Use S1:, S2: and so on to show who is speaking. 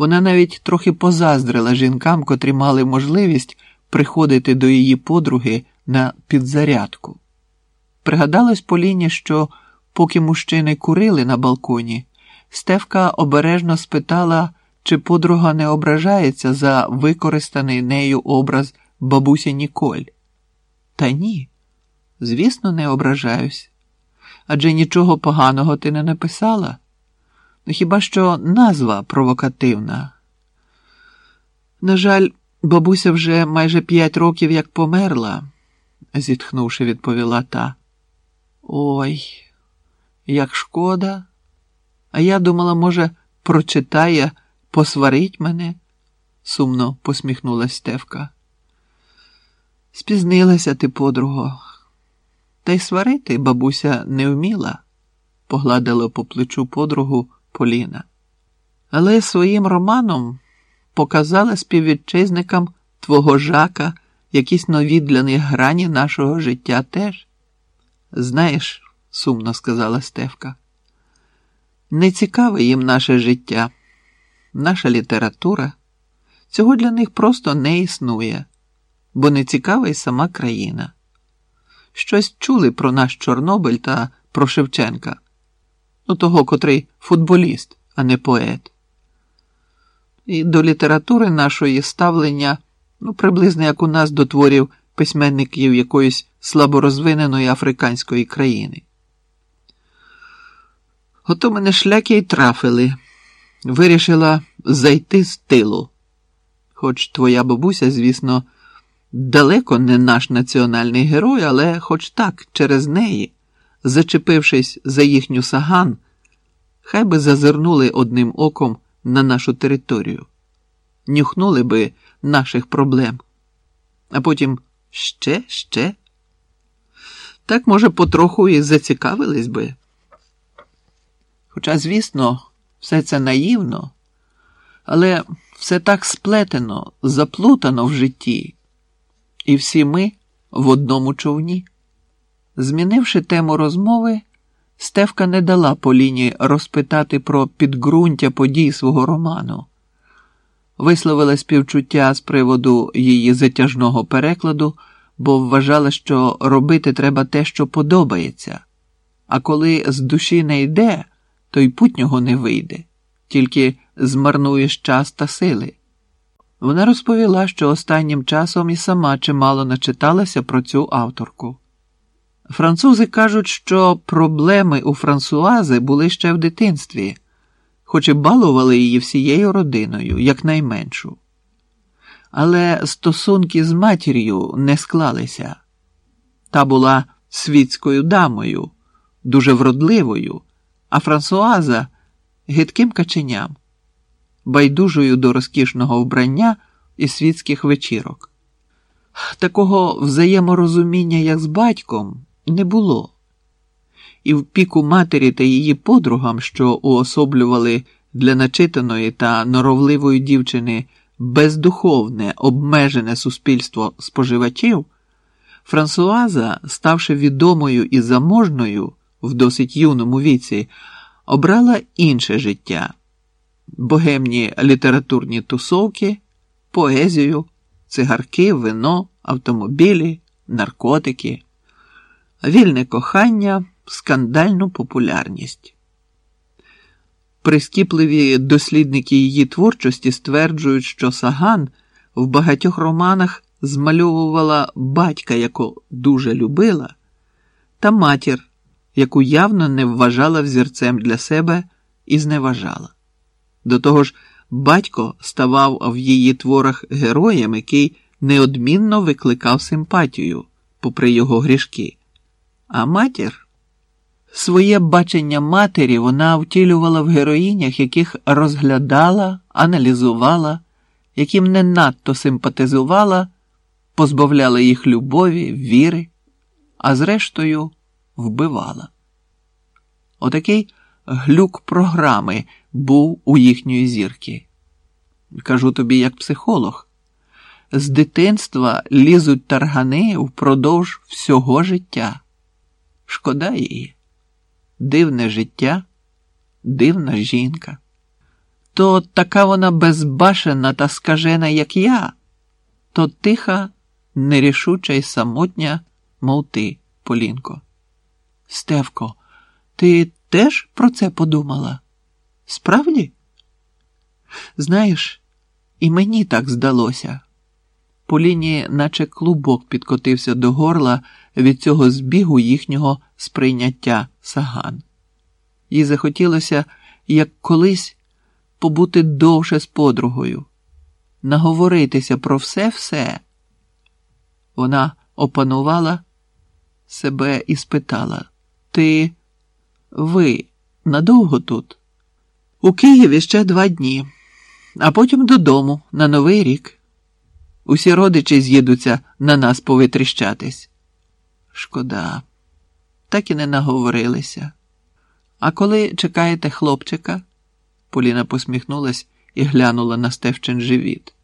S1: Вона навіть трохи позаздрила жінкам, котрі мали можливість приходити до її подруги на підзарядку. Пригадалось Поліні, що поки мужчини курили на балконі, Стевка обережно спитала, чи подруга не ображається за використаний нею образ бабусі Ніколь. Та ні, звісно, не ображаюсь. Адже нічого поганого ти не написала. Ну, хіба що назва провокативна. На жаль, бабуся вже майже п'ять років як померла, зітхнувши, відповіла та. Ой, як шкода. А я думала, може, прочитає, посварить мене, сумно посміхнулась Стевка. Спізнилася ти, подруго. Та й сварити бабуся не вміла, погладила по плечу подругу Поліна. Але своїм романом показала співвітчизникам твого жака якісь нові для них грані нашого життя теж. Знаєш, сумно сказала Стевка, не цікаве їм наше життя, наша література. Цього для них просто не існує, бо не цікава й сама країна. Щось чули про наш Чорнобиль та про Шевченка, ну того, котрий футболіст, а не поет. І до літератури нашої ставлення, ну, приблизно як у нас до творів письменників якоїсь слаборозвиненої африканської країни. Ото мене шляки й трафили, вирішила зайти з тилу. Хоч твоя бабуся, звісно, далеко не наш національний герой, але хоч так, через неї, зачепившись за їхню саган, хай би зазирнули одним оком на нашу територію, нюхнули би наших проблем, а потім ще, ще. Так, може, потроху і зацікавились би. Хоча, звісно, все це наївно, але все так сплетено, заплутано в житті, і всі ми в одному човні. Змінивши тему розмови, Стевка не дала Поліні розпитати про підґрунтя подій свого роману, висловила співчуття з приводу її затяжного перекладу, бо вважала, що робити треба те, що подобається, а коли з душі не йде, то й путнього не вийде, тільки змарнуєш час та сили. Вона розповіла, що останнім часом і сама чимало начиталася про цю авторку. Французи кажуть, що проблеми у Франсуази були ще в дитинстві, хоч і балували її всією родиною, якнайменшу. Але стосунки з матір'ю не склалися. Та була світською дамою, дуже вродливою, а Франсуаза гидким каченям, байдужою до розкішного вбрання і світських вечірок. Такого взаєморозуміння, як з батьком не було, і в піку матері та її подругам, що уособлювали для начитаної та норовливої дівчини бездуховне, обмежене суспільство споживачів, Франсуаза, ставши відомою і заможною в досить юному віці, обрала інше життя, богемні літературні тусовки, поезію, цигарки, вино, автомобілі, наркотики вільне кохання, скандальну популярність. Прискіпливі дослідники її творчості стверджують, що Саган в багатьох романах змальовувала батька, яку дуже любила, та матір, яку явно не вважала взірцем для себе і зневажала. До того ж, батько ставав в її творах героєм, який неодмінно викликав симпатію, попри його грішки. А матір своє бачення матері вона втілювала в героїнях, яких розглядала, аналізувала, яким не надто симпатизувала, позбавляла їх любові, віри, а зрештою вбивала. Отакий глюк програми був у їхньої зірки. Кажу тобі, як психолог. З дитинства лізуть таргани впродовж всього життя. Шкода її, дивне життя, дивна жінка. то така вона безбашена та скажена, як я, то тиха, нерішуча й самотня, мов ти, Полінко. Стевко, ти теж про це подумала? Справді? Знаєш, і мені так здалося. Поліні, наче клубок підкотився до горла від цього збігу їхнього сприйняття саган. Їй захотілося, як колись, побути довше з подругою, наговоритися про все-все. Вона опанувала себе і спитала: Ти, ви надовго тут? У Києві ще два дні, а потім додому на Новий рік. Усі родичі з'їдуться на нас повитріщатись. Шкода, так і не наговорилися. А коли чекаєте хлопчика? Поліна посміхнулась і глянула на Стевчин живіт.